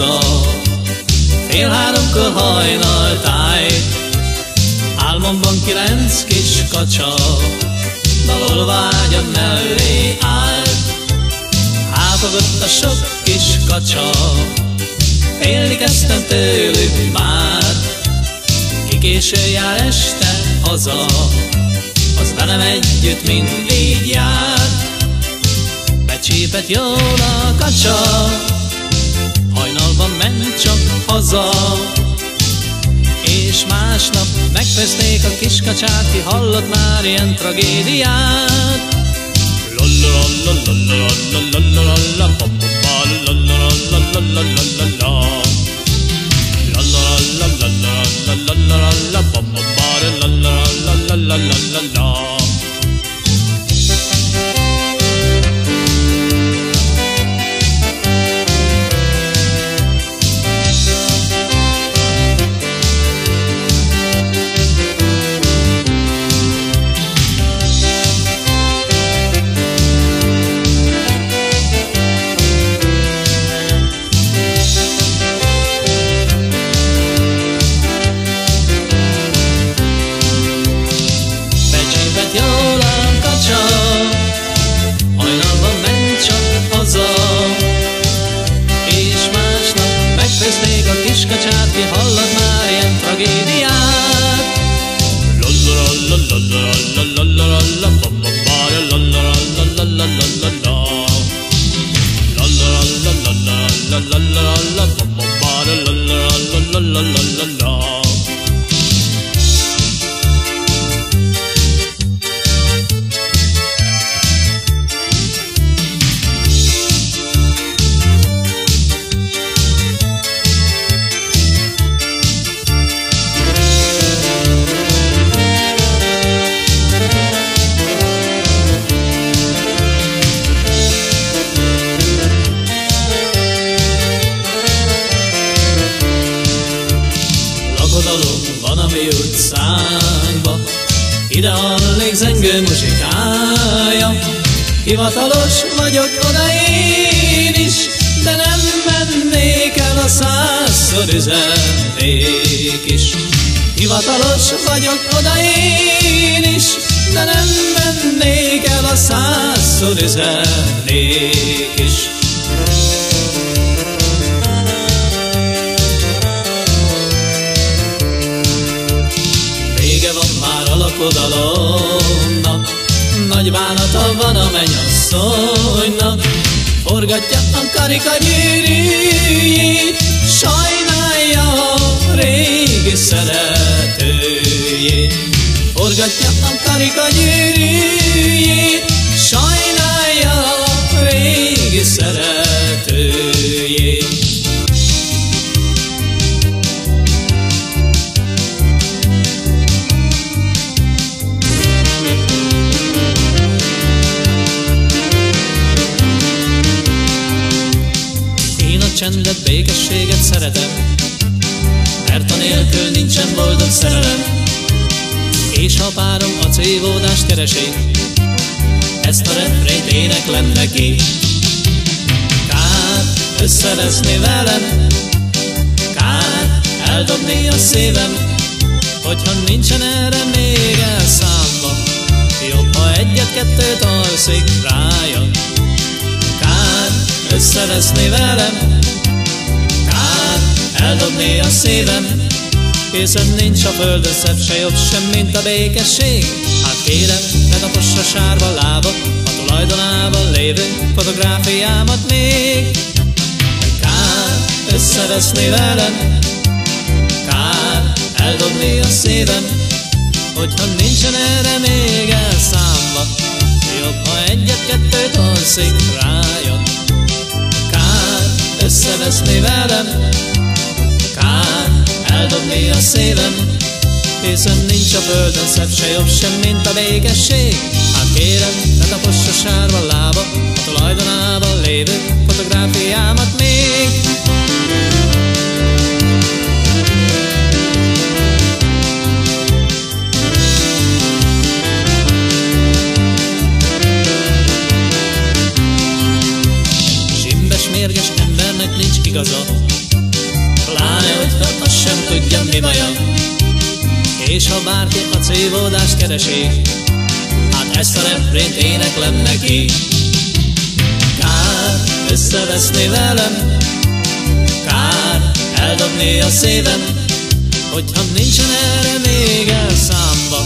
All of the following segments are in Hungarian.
haza Fél háromkor hajnal táj Álmomban kilenc kis kacsa Dalol vágyam mellé állt. Háfogott a sok kis kacsa Félni kezdtem tőlük már. Kikéső jár este haza Az velem együtt mindig jár. Becsépet jól a kacsa Hajnalban ment csak haza És másnap megfezték a kiskacsát Ki hallott már ilyen tragédiát Becsépet Hivatalos vagyok oda én is De nem mennék el a százszor üzennék is. Hivatalos vagyok oda én is De nem mennék el a százszor üzennék is van a mennyasszonynak. Forgatja a karika gyűrűjét Sajnálja a régi szeretőjét. Forgatja a karika gyűrűjét keresi, ezt a refrént éneklem neki. Kár összeveszni velem, kár eldobni a szívem, hogyha nincsen erre még elszámba. Jobb, ha egyet-kettőt alszik rájön. Kár összeveszni velem Kár eldobni a szívem Hiszen nincs a földön szebb se jobb sem, mint a békesség kérem, ne tapossa sárba lába A tulajdonában lévő fotográfiámat még. Kár összeveszni velem Kár eldobni a szívem Hogyha nincsen erre még elszámba Jobb, ha egyet-kettőt alszik rájön Kár összeveszni velem Kár eldobni a szívem Hiszen nincs a földön szebb se jobb sem, mint a békesség Hát kérem, ne tapossa sárba lába A tulajdonában lévő fotográfiámat még. Mérges embernek keresi, hát ezt a refrént éneklem neki. Kár összeveszni velem, kár eldobni a szívem, Hogyha nincsen erre még elszámba,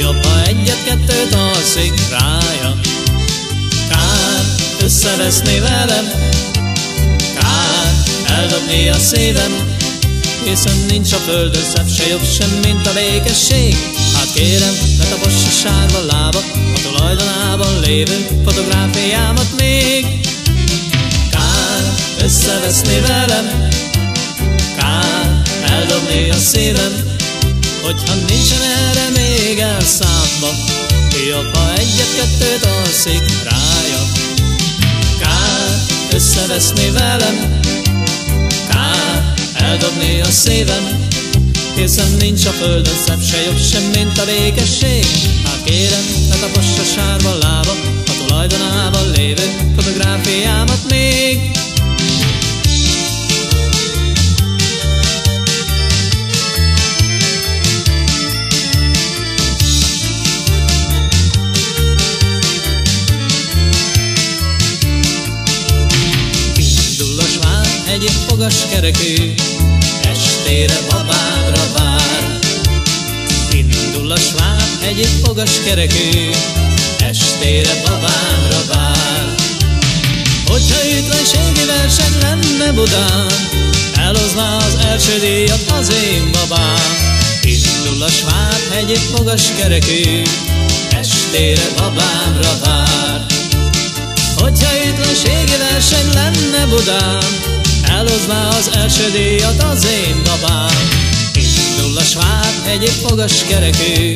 jobb, ha egyet-kettőt alszik rája. Kár összeveszni velem, kár eldobni a szívem, hiszen nincs a földön szebb se jobb sem, mint a békesség. Hát kérem, ne tapossa sárba lába, a tulajdonában lévő fotográfiámat még. Kár összeveszni velem, kár eldobni a szívem, hogyha nincsen erre még elszámba, jobb, ha egyet-kettőt alszik rája. Kár összeveszni velem, eldobni a szívem Hiszen nincs a földön szebb se jobb sem, mint a békesség. Hát kérem, ne tapossa sárba lába A tulajdonában lévő fotográfiámat egyik fogas kerekű, estére babámra vár. Hogyha ütlenségi verseny lenne Budán, elhozná az első díjat az én babám. Indul a sváb egyik fogas kerekű, estére babámra vár. Hogyha ütlenségi verseny lenne Budán, Elhozná az első díjat az én babám Indul a sváb egyik fogas kerekű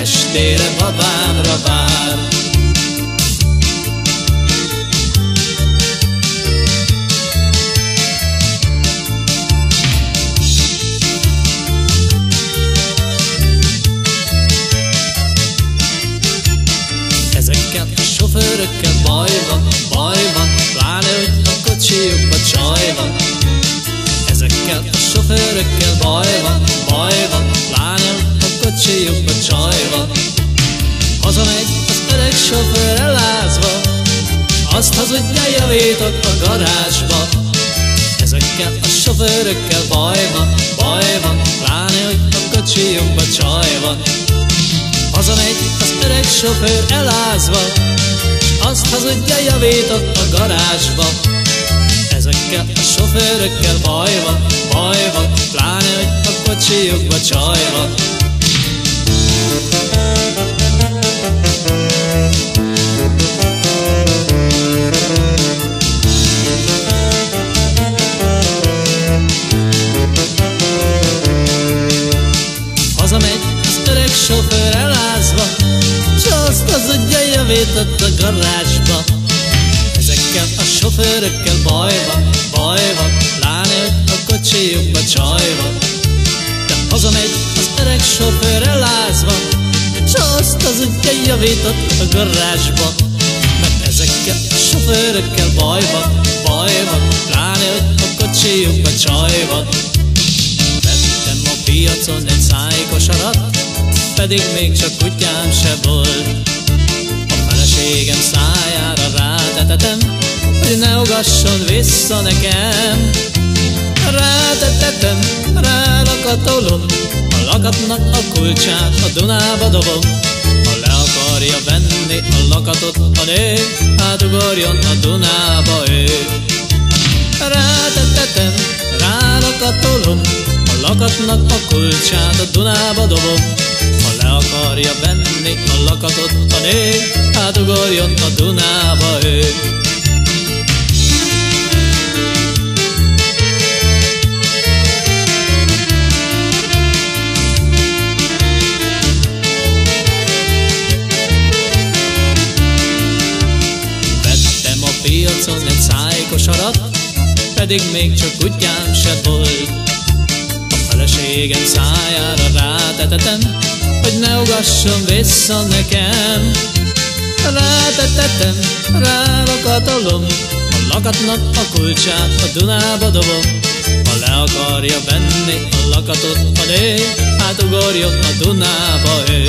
Estére babámra vár javított a garázsba. Ezekkel a sofőrökkel baj van, baj van Pláne, hogy a kocsiukba csaj van. Hazamegy az öreg sofőr elázva azt hazudja javított a garázsba. Ezekkel a sofőrökkel baj van, baj van Pláne, hogy a kocsiukba csaj van javított a garázsba. Ezekkel a sofőrökkel baj van, baj van Pláne, a kocsijukba csaj van. De hazamegy az öreg sofőr elázva S azt az ugye javított a garázsba. Mert ezekkel a sofőrökkel baj van, baj van Pláne, a kocsijukba csaj van. Vettem a piacon egy szájkosarat Pedig még csak kutyám se volt feleségem szájára rátetetem, hogy ne ugasson vissza nekem. Rátetetem, rálakatolom, a lakatnak a kulcsát a Dunába dobom. Ha le akarja venni a lakatot a nő, hát ugorjon a Dunába ő. Rátetetem, rálakatolom, a lakatnak a kulcsát a Dunába dobom. Le akarja venni a lakatot a nő, átugorjon a Dunába ő. Vettem a piacon egy szájkosarat, pedig még csak kutyám se volt. A feleségem szájára rátetetem, hogy ne ugasson vissza nekem. Rátetetem, rálakatolom, a lakatnak a kulcsát a Dunába dobom. Ha le akarja venni a lakatot a nő, átugorjon a Dunába ő.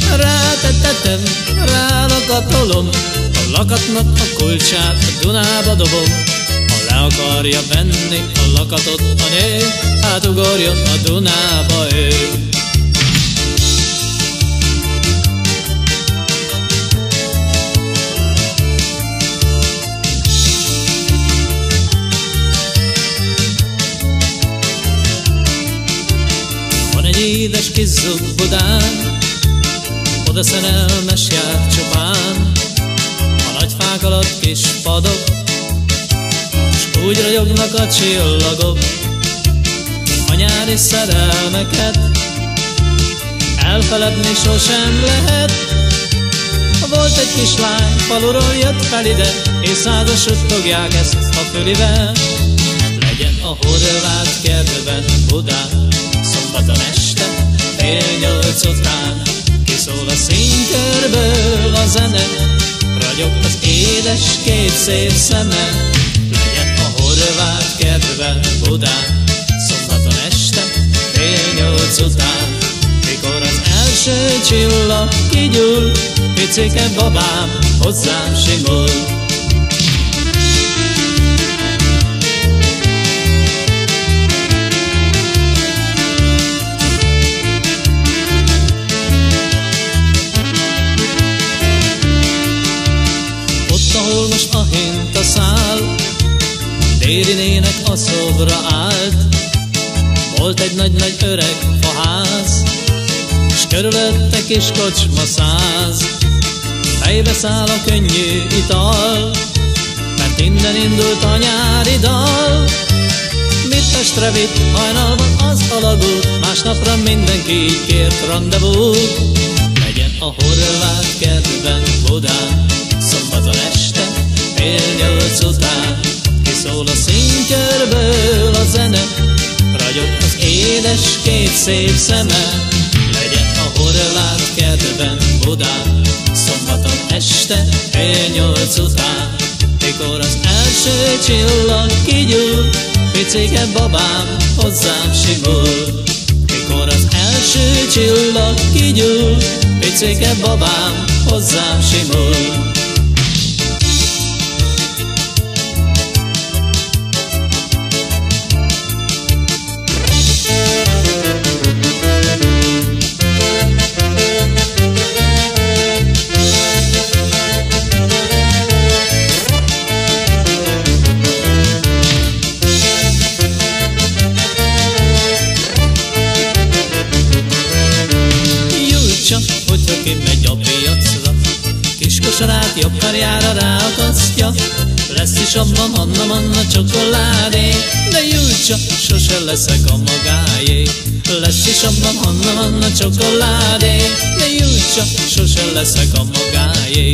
szeretetem, rálakatolom, a lakatnak a kulcsát a Dunába dobom. Ha le akarja venni a lakatot a nő, hát ugorjon a Dunába ő. Édes kis Budán, oda szerelmes jár csupán, a nagy fák alatt kis padok, s úgy ragyognak a csillagok, a nyári szerelmeket elfeledni sosem lehet. Volt egy kislány, faluról jött fel ide, és százas suttogják ezt a fülivel. Legyen a horvát kertben Budán, szombaton este, fél nyolc után, Kiszól a színkörből a zene, ragyog az édes két szép szeme. Legyen a horvát kedven Budán, szombaton este, fél nyolc után. Mikor az első csillag kigyúl, picike babám hozzám simul. Dérinének a szobra állt, Volt egy nagy-nagy öreg faház, S körülötte kis kocsma száz, Fejbe száll a könnyű ital, Mert innen indult a nyári dal. Midtestre vitt hajnalban az alagút, Másnapra mindenki így kért rendezvút. Legyen a horvát kertben Budán, szombaton este fél nyolc után Kiszól a színkörből a zene. Ragyog az édes két szép szeme Legyen a horvát kedven Budán. Szombaton este fél nyolc után Mikor az első csillag kigyúl Picike babám hozzám simul. Mikor az első csillag kigyúl Picike babám hozzám simul jobb karjára ráakasztja. Lesz is abban Anna Manna csokoládé. De Júlcsa, sose leszek a magáé. Lesz is abban Anna Manna csokoládé. De Júlcsa, sose leszek a magáé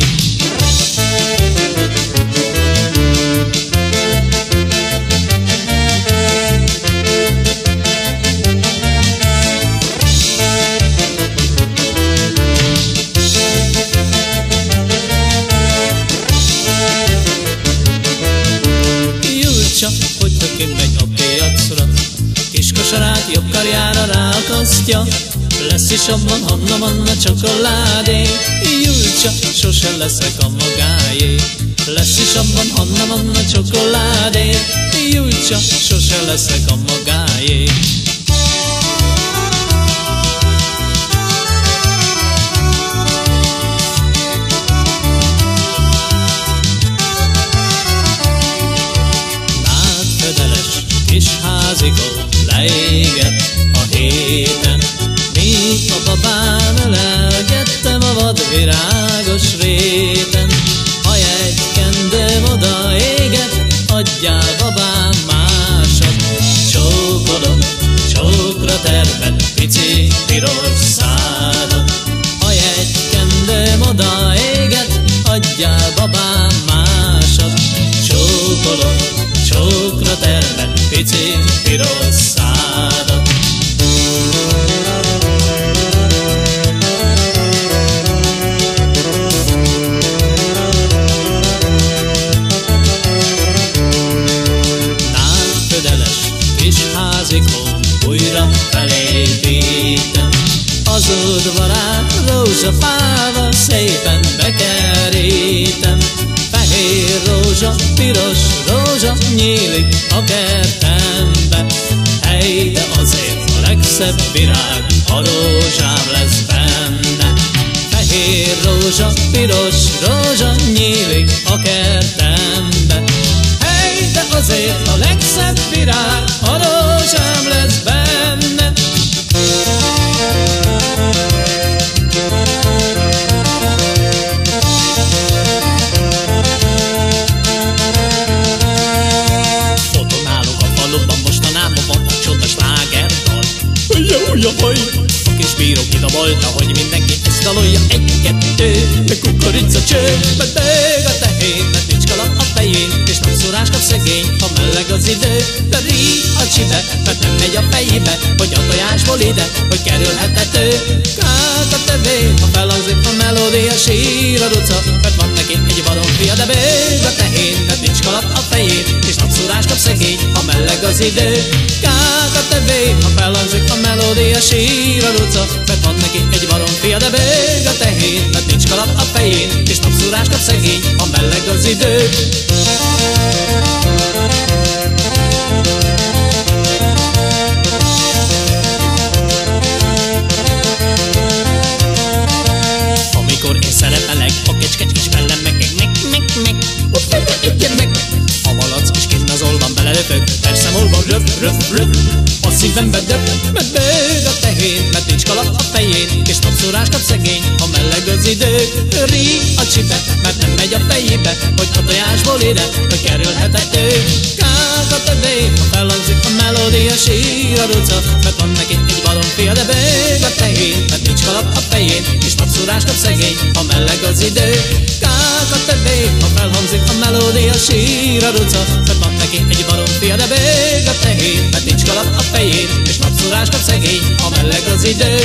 karjára ráakasztja Lesz is abban Hanna Manna csokoládé. Júlcsa, sose leszek a magáé. Lesz is abban Hanna Manna csokoládé. Júlcsa, sose leszek a magáé. Kis házikon leégett kertembe Hely, de azért a legszebb virág a rózsám lesz benne. Fehér rózsa, piros rózsa nyílik a kertembe. Hely, de azért a legszebb virág a rózsám cső, meg bőg a tehén Mert nincs kalap a fején, és nem szórás kap szegény Ha meleg az idő, de rí a csibe Mert nem megy a fejébe, hogy a tojásból ide Hogy kerülhetető, kát a tevé Ha felhangzik a melódia, sír a ruca Mert van neki egy baromfia, de bőg a tehén Kalap a fején, és napszórás kap szegény Ha meleg az idő, kát a tevé Ha felhangzik a melódia, sír a ruca Mert van neki egy baromfia, de bőg a tehén Mert nincs kalap a fején, és napszórás kap szegény Ha meleg az idő röp röp. A szívembe döp, mert bőg a tehén Mert nincs kalap a fején És napszórás kap szegény, ha meleg az idő. Rí a csibe, mert nem megy a fejébe Hogy a tojásból ide, hogy kerülhetető Kát a tevé, ha felhangzik a melódia Sír a ruca, mert van neki egy baromfia De bőg a tehén, mert nincs kalap a fején És napszórás kap szegény, ha meleg az idő. Kák a tevé, ha felhangzik a melódia Sír a ruca, mert van neki egy baromfia De bőg kap szegény, ha meleg az idő